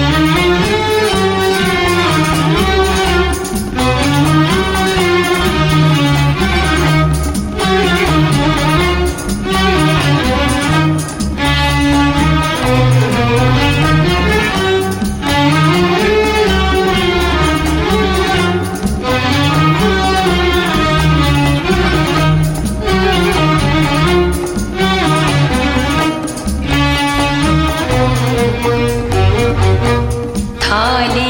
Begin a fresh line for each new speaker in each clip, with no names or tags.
Música Oh,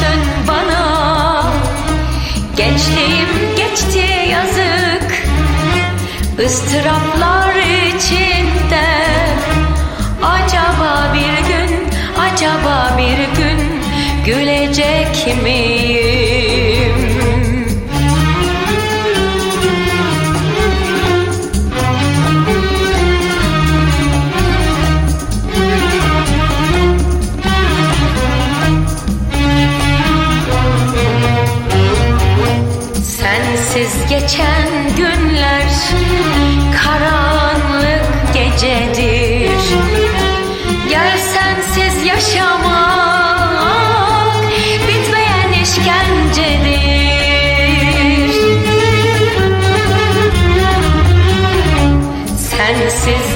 gülsün bana. Gençliğim geçti yazık. Istıraplar içinde. Acaba bir gün, acaba bir gün gülecek miyim? Gecedir. Gel sensiz yaşamak bitmeyen işkencedir. Sensiz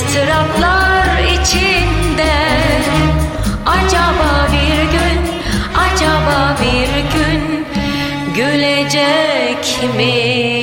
ıstıraplar içinde Acaba bir gün, acaba bir gün gülecek miyim?